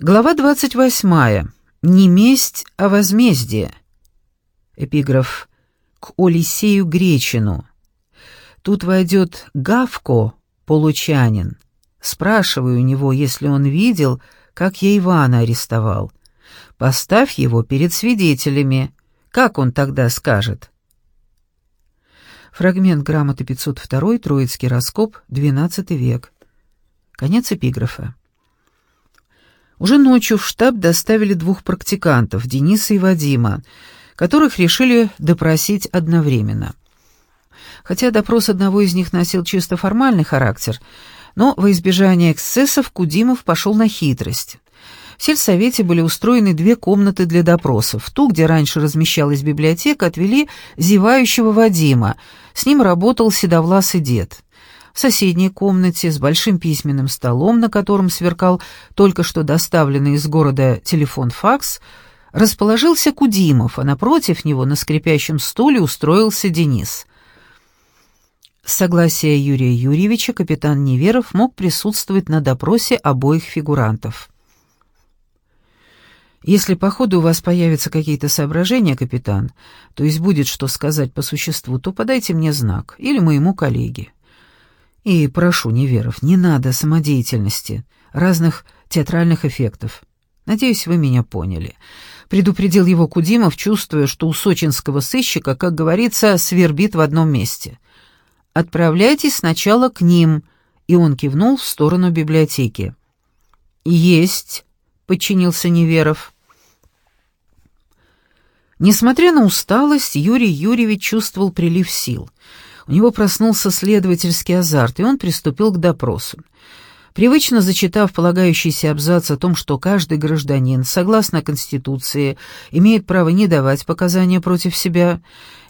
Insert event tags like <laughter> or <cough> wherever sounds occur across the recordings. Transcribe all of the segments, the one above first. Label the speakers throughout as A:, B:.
A: Глава 28. Не месть, а возмездие. Эпиграф к Олисею Гречину. Тут войдет Гавко, получанин. Спрашиваю у него, если он видел, как я Ивана арестовал. Поставь его перед свидетелями. Как он тогда скажет? Фрагмент грамоты 502, Троицкий раскоп, XII век. Конец эпиграфа. Уже ночью в штаб доставили двух практикантов, Дениса и Вадима, которых решили допросить одновременно. Хотя допрос одного из них носил чисто формальный характер, но во избежание эксцессов Кудимов пошел на хитрость. В сельсовете были устроены две комнаты для допросов. Ту, где раньше размещалась библиотека, отвели зевающего Вадима. С ним работал седовласый дед. В соседней комнате с большим письменным столом, на котором сверкал только что доставленный из города телефон-факс, расположился Кудимов, а напротив него на скрипящем стуле устроился Денис. С согласия Юрия Юрьевича капитан Неверов мог присутствовать на допросе обоих фигурантов. «Если по ходу у вас появятся какие-то соображения, капитан, то есть будет что сказать по существу, то подайте мне знак или моему коллеге. И прошу, Неверов, не надо самодеятельности, разных театральных эффектов. Надеюсь, вы меня поняли. Предупредил его Кудимов, чувствуя, что у сочинского сыщика, как говорится, свербит в одном месте. Отправляйтесь сначала к ним, и он кивнул в сторону библиотеки. Есть, подчинился Неверов. Несмотря на усталость, Юрий Юрьевич чувствовал прилив сил — у него проснулся следовательский азарт, и он приступил к допросу. Привычно зачитав полагающийся абзац о том, что каждый гражданин, согласно Конституции, имеет право не давать показания против себя,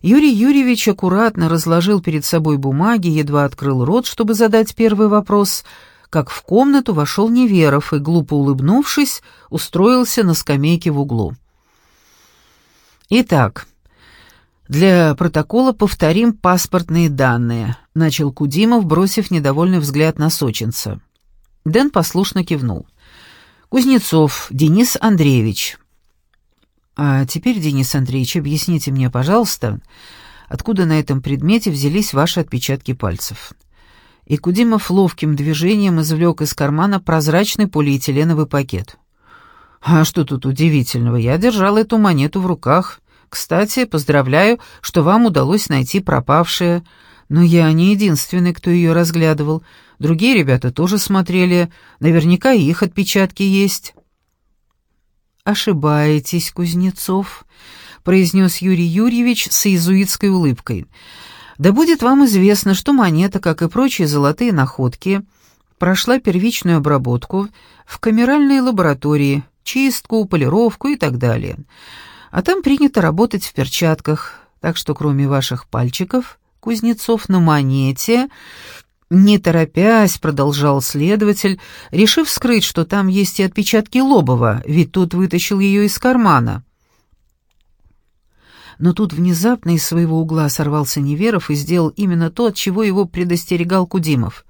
A: Юрий Юрьевич аккуратно разложил перед собой бумаги, едва открыл рот, чтобы задать первый вопрос, как в комнату вошел Неверов и, глупо улыбнувшись, устроился на скамейке в углу. «Итак», «Для протокола повторим паспортные данные», — начал Кудимов, бросив недовольный взгляд на сочинца. Дэн послушно кивнул. «Кузнецов Денис Андреевич». «А теперь, Денис Андреевич, объясните мне, пожалуйста, откуда на этом предмете взялись ваши отпечатки пальцев?» И Кудимов ловким движением извлек из кармана прозрачный полиэтиленовый пакет. «А что тут удивительного? Я держал эту монету в руках». Кстати, поздравляю, что вам удалось найти пропавшее. Но я не единственный, кто ее разглядывал. Другие ребята тоже смотрели. Наверняка и их отпечатки есть». «Ошибаетесь, Кузнецов», — произнес Юрий Юрьевич с иезуитской улыбкой. «Да будет вам известно, что монета, как и прочие золотые находки, прошла первичную обработку в камеральной лаборатории, чистку, полировку и так далее а там принято работать в перчатках, так что кроме ваших пальчиков, Кузнецов, на монете...» Не торопясь, продолжал следователь, решив скрыть, что там есть и отпечатки Лобова, ведь тот вытащил ее из кармана. Но тут внезапно из своего угла сорвался Неверов и сделал именно то, от чего его предостерегал Кудимов.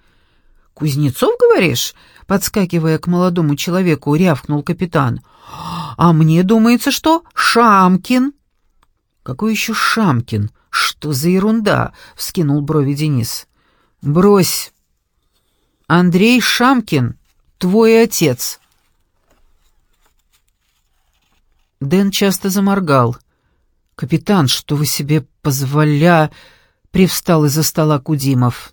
A: «Кузнецов, говоришь?» — подскакивая к молодому человеку, рявкнул капитан. А мне думается, что Шамкин. Какой еще Шамкин? Что за ерунда? вскинул брови Денис. Брось. Андрей Шамкин, твой отец. Дэн часто заморгал. «Капитан, что вы себе позволя...» — привстал из-за стола Кудимов.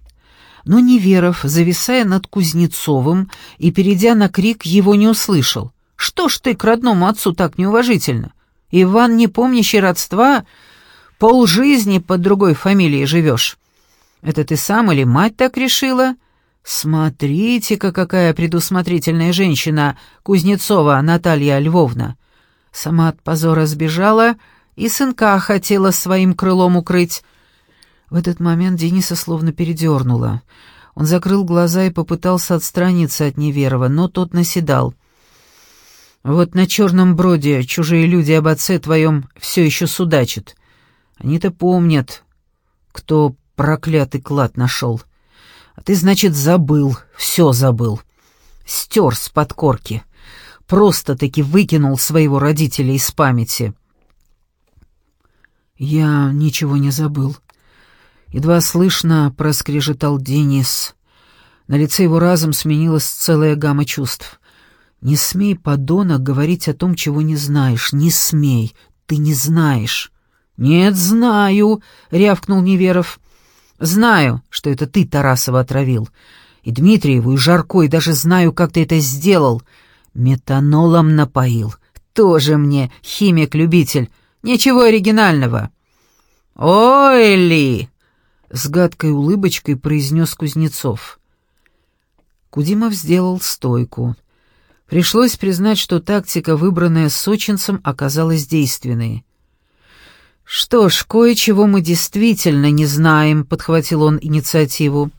A: Но Неверов, зависая над Кузнецовым и перейдя на крик, его не услышал. Что ж ты к родному отцу так неуважительно? Иван, не помнящий родства, полжизни под другой фамилией живешь. Это ты сам или мать так решила? Смотрите-ка, какая предусмотрительная женщина, Кузнецова Наталья Львовна. Сама от позора сбежала и сынка хотела своим крылом укрыть. В этот момент Дениса словно передернула. Он закрыл глаза и попытался отстраниться от Неверова, но тот наседал — вот на черном броде чужие люди об отце твоем все еще судачат. Они-то помнят, кто проклятый клад нашел. А ты, значит, забыл, все забыл. Стер с подкорки. просто-таки выкинул своего родителя из памяти. «Я ничего не забыл», — едва слышно проскрежетал Денис. На лице его разом сменилась целая гамма чувств. «Не смей, подонок, говорить о том, чего не знаешь. Не смей. Ты не знаешь». «Нет, знаю», — рявкнул Неверов. «Знаю, что это ты Тарасова отравил. И Дмитриеву, и Жарко, и даже знаю, как ты это сделал. Метанолом напоил. Тоже мне химик-любитель. Ничего оригинального». «Ой ли!» — с гадкой улыбочкой произнес Кузнецов. Кудимов сделал стойку. Пришлось признать, что тактика, выбранная сочинцем, оказалась действенной. «Что ж, кое-чего мы действительно не знаем», — подхватил он инициативу.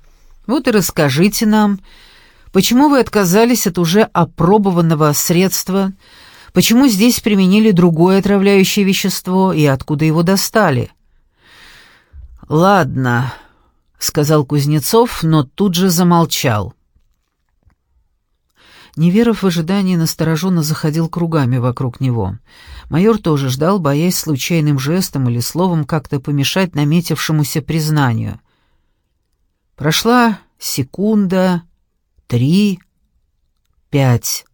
A: «Вот и расскажите нам, почему вы отказались от уже опробованного средства, почему здесь применили другое отравляющее вещество и откуда его достали?» «Ладно», — сказал Кузнецов, но тут же замолчал. Неверов в ожидании настороженно заходил кругами вокруг него. Майор тоже ждал, боясь случайным жестом или словом как-то помешать наметившемуся признанию. Прошла секунда, три, пять,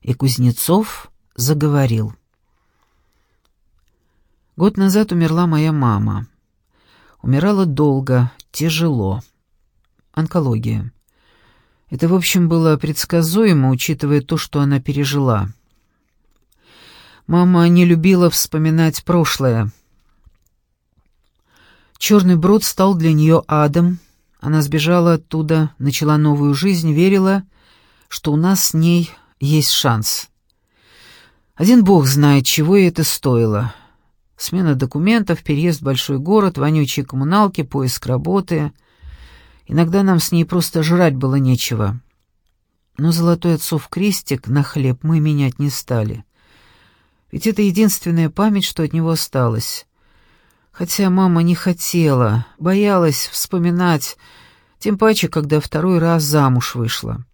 A: и Кузнецов заговорил. Год назад умерла моя мама. Умирала долго, тяжело. Онкология. Это, в общем, было предсказуемо, учитывая то, что она пережила. Мама не любила вспоминать прошлое. Черный брод стал для нее адом. Она сбежала оттуда, начала новую жизнь, верила, что у нас с ней есть шанс. Один бог знает, чего ей это стоило. Смена документов, переезд в большой город, вонючие коммуналки, поиск работы — Иногда нам с ней просто жрать было нечего. Но золотой отцов крестик на хлеб мы менять не стали. Ведь это единственная память, что от него осталось. Хотя мама не хотела, боялась вспоминать, тем паче, когда второй раз замуж вышла.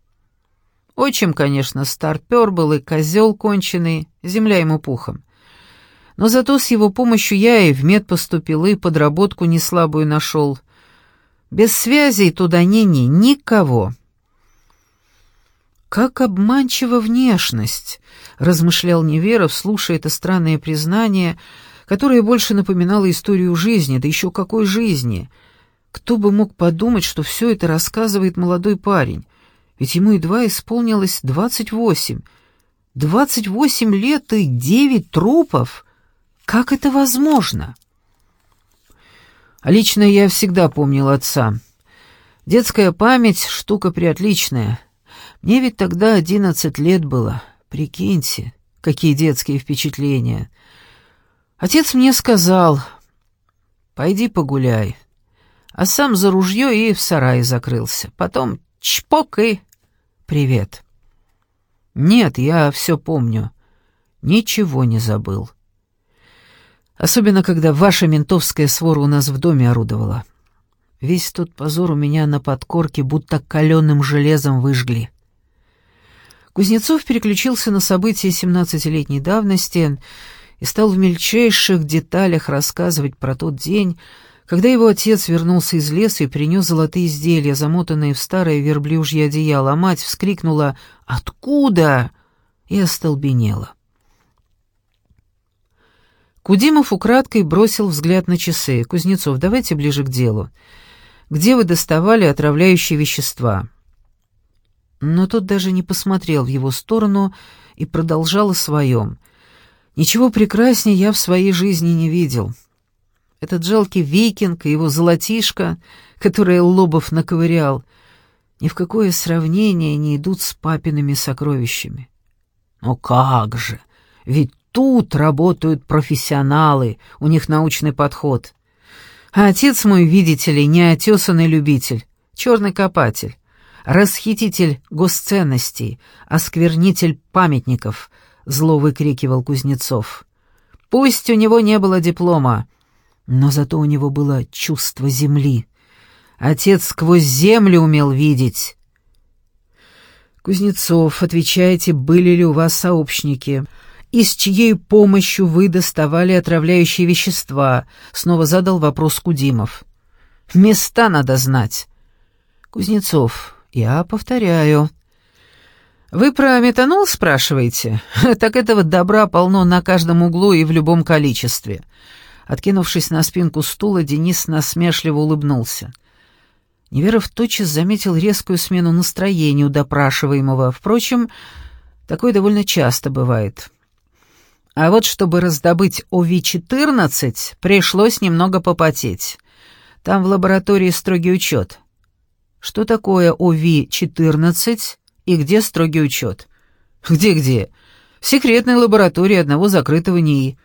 A: Отчим, конечно, старпер был и козел конченый, земля ему пухом. Но зато с его помощью я и в мед поступил, и подработку неслабую нашел. Без связей туда ни-ни, никого. «Как обманчива внешность!» — размышлял Неверов, слушая это странное признание, которое больше напоминало историю жизни, да еще какой жизни. Кто бы мог подумать, что все это рассказывает молодой парень, ведь ему едва исполнилось двадцать восемь. Двадцать восемь лет и девять трупов! Как это возможно?» А лично я всегда помнил отца. Детская память — штука приотличная. Мне ведь тогда одиннадцать лет было. Прикиньте, какие детские впечатления. Отец мне сказал, «Пойди погуляй». А сам за ружье и в сарае закрылся. Потом чпок и привет. Нет, я все помню. Ничего не забыл. Особенно, когда ваша ментовская свора у нас в доме орудовала. Весь тот позор у меня на подкорке будто каленым железом выжгли. Кузнецов переключился на события семнадцатилетней давности и стал в мельчайших деталях рассказывать про тот день, когда его отец вернулся из леса и принес золотые изделия, замотанные в старое верблюжье одеяло, а мать вскрикнула «Откуда?» и остолбенела. Кудимов украдкой бросил взгляд на часы. «Кузнецов, давайте ближе к делу. Где вы доставали отравляющие вещества?» Но тот даже не посмотрел в его сторону и продолжал о своем. «Ничего прекраснее я в своей жизни не видел. Этот жалкий викинг и его золотишко, которое Лобов наковырял, ни в какое сравнение не идут с папиными сокровищами. Но как же! Ведь тут работают профессионалы, у них научный подход. А отец мой, видите ли, неотесанный любитель, черный копатель, расхититель госценностей, осквернитель памятников, зло выкрикивал Кузнецов. Пусть у него не было диплома, но зато у него было чувство земли. Отец сквозь землю умел видеть. Кузнецов, отвечайте, были ли у вас сообщники? И с чьей помощью вы доставали отравляющие вещества? Снова задал вопрос Кудимов. Места надо знать. Кузнецов, я повторяю. Вы про метанол спрашиваете? <laughs> Так этого добра полно на каждом углу и в любом количестве. Откинувшись на спинку стула, Денис насмешливо улыбнулся. Неверов тотчас заметил резкую смену настроения у допрашиваемого. Впрочем, такое довольно часто бывает. А вот чтобы раздобыть ОВИ-14, пришлось немного попотеть. Там в лаборатории строгий учет. Что такое ОВИ-14 и где строгий учет? Где-где? В секретной лаборатории одного закрытого НИИ.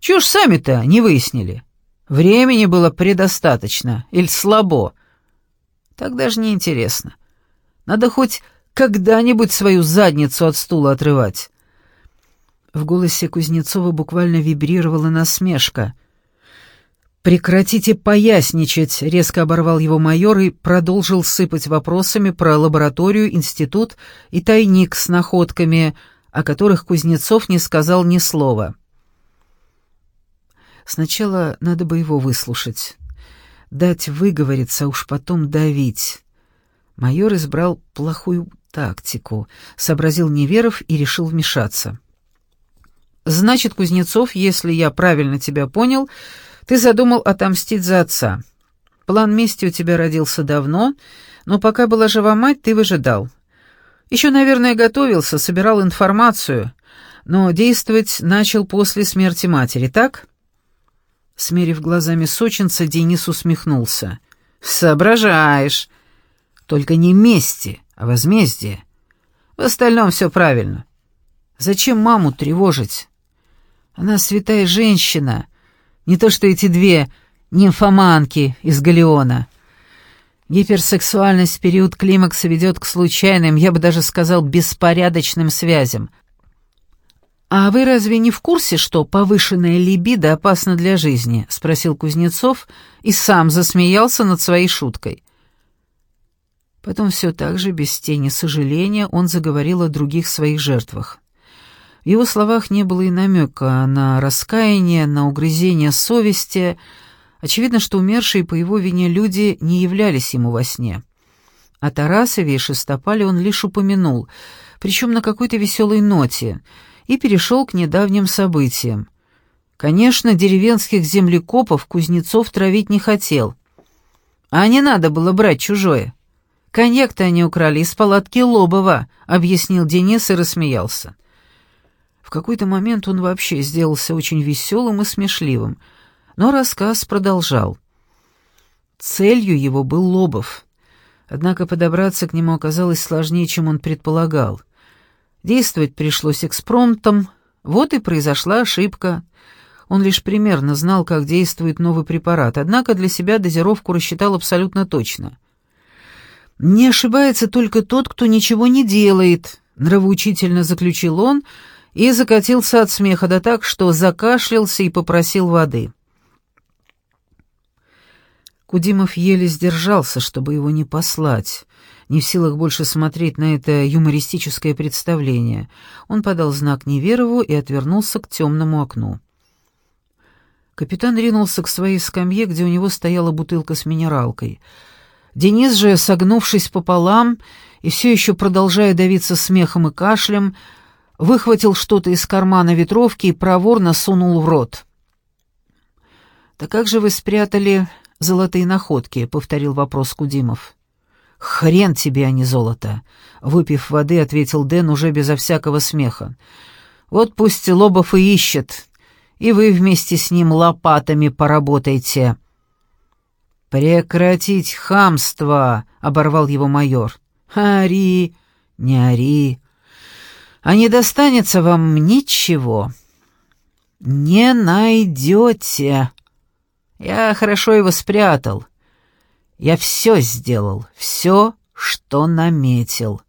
A: Чего ж сами-то не выяснили? Времени было предостаточно или слабо? Так даже не интересно. Надо хоть когда-нибудь свою задницу от стула отрывать. В голосе Кузнецова буквально вибрировала насмешка. «Прекратите поясничать», — резко оборвал его майор и продолжил сыпать вопросами про лабораторию, институт и тайник с находками, о которых Кузнецов не сказал ни слова. Сначала надо бы его выслушать. Дать выговориться, уж потом давить. Майор избрал плохую тактику, сообразил Неверов и решил вмешаться. «Значит, Кузнецов, если я правильно тебя понял, ты задумал отомстить за отца. План мести у тебя родился давно, но пока была жива мать, ты выжидал. Еще, наверное, готовился, собирал информацию, но действовать начал после смерти матери, так?» Смерив глазами сочинца, Денис усмехнулся. «Соображаешь. Только не мести, а возмездие. В остальном все правильно. Зачем маму тревожить? Она святая женщина, не то что эти две нимфоманки из Галеона. Гиперсексуальность в период климакса ведет к случайным, я бы даже сказал, беспорядочным связям. «А вы разве не в курсе, что повышенная либидо опасна для жизни?» — спросил Кузнецов и сам засмеялся над своей шуткой. Потом все так же, без тени сожаления, он заговорил о других своих жертвах. В его словах не было и намека на раскаяние, на угрызение совести. Очевидно, что умершие по его вине люди не являлись ему во сне. О Тарасове и Шестопале он лишь упомянул, причем на какой-то веселой ноте — и перешел к недавним событиям. Конечно, деревенских землекопов Кузнецов травить не хотел. А не надо было брать чужое. Коньяк-то они украли из палатки Лобова, объяснил Денис и рассмеялся. В какой-то момент он вообще сделался очень веселым и смешливым, но рассказ продолжал. Целью его был Лобов. Однако подобраться к нему оказалось сложнее, чем он предполагал. Действовать пришлось экспромтом, вот и произошла ошибка. Он лишь примерно знал, как действует новый препарат, однако для себя дозировку рассчитал абсолютно точно. «Не ошибается только тот, кто ничего не делает», — нравоучительно заключил он и закатился от смеха, да так, что закашлялся и попросил воды. Кудимов еле сдержался, чтобы его не послать не в силах больше смотреть на это юмористическое представление. Он подал знак Неверову и отвернулся к темному окну. Капитан ринулся к своей скамье, где у него стояла бутылка с минералкой. Денис же, согнувшись пополам и все еще продолжая давиться смехом и кашлем, выхватил что-то из кармана ветровки и проворно сунул в рот. «Так как же вы спрятали золотые находки?» — повторил вопрос Кудимов. «Хрен тебе, а не золото!» — выпив воды, ответил Дэн уже безо всякого смеха. «Вот пусть Лобов и ищет, и вы вместе с ним лопатами поработайте». «Прекратить хамство!» — оборвал его майор. «Ори, не ори, а не достанется вам ничего. Не найдете. Я хорошо его спрятал». Я все сделал, все, что наметил.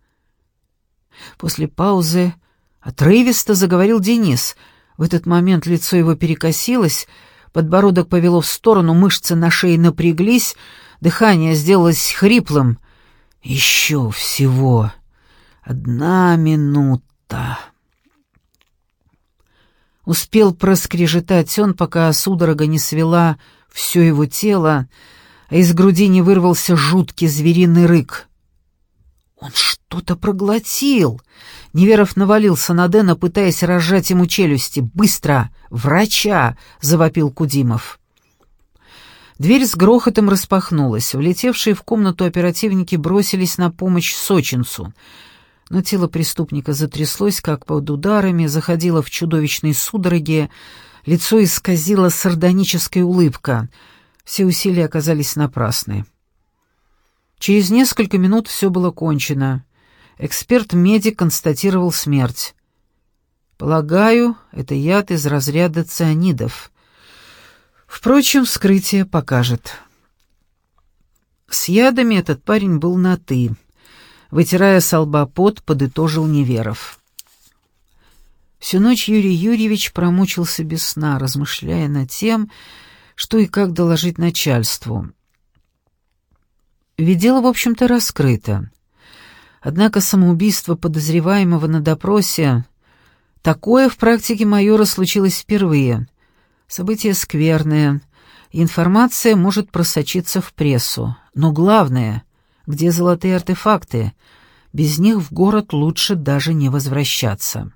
A: После паузы отрывисто заговорил Денис. В этот момент лицо его перекосилось, подбородок повело в сторону, мышцы на шее напряглись, дыхание сделалось хриплым. «Еще всего. Одна минута. Успел проскрежетать он, пока судорога не свела все его тело, а из груди не вырвался жуткий звериный рык. Он что-то проглотил. Неверов навалился на Дэна, пытаясь разжать ему челюсти. «Быстро! Врача!» — завопил Кудимов. Дверь с грохотом распахнулась. Влетевшие в комнату оперативники бросились на помощь сочинцу. Но тело преступника затряслось, как под ударами, заходило в чудовищные судороги, лицо исказило сардоническая улыбка. Все усилия оказались напрасны. Через несколько минут все было кончено. Эксперт-медик констатировал смерть. Полагаю, это яд из разряда цианидов. Впрочем, вскрытие покажет. С ядами этот парень был на «ты». Вытирая с лба пот, подытожил Неверов. Всю ночь Юрий Юрьевич промучился без сна, размышляя над тем, что и как доложить начальству. Ведь дело, в общем-то, раскрыто. Однако самоубийство подозреваемого на допросе... Такое в практике майора случилось впервые. Событие скверное, информация может просочиться в прессу. Но главное, где золотые артефакты? Без них в город лучше даже не возвращаться.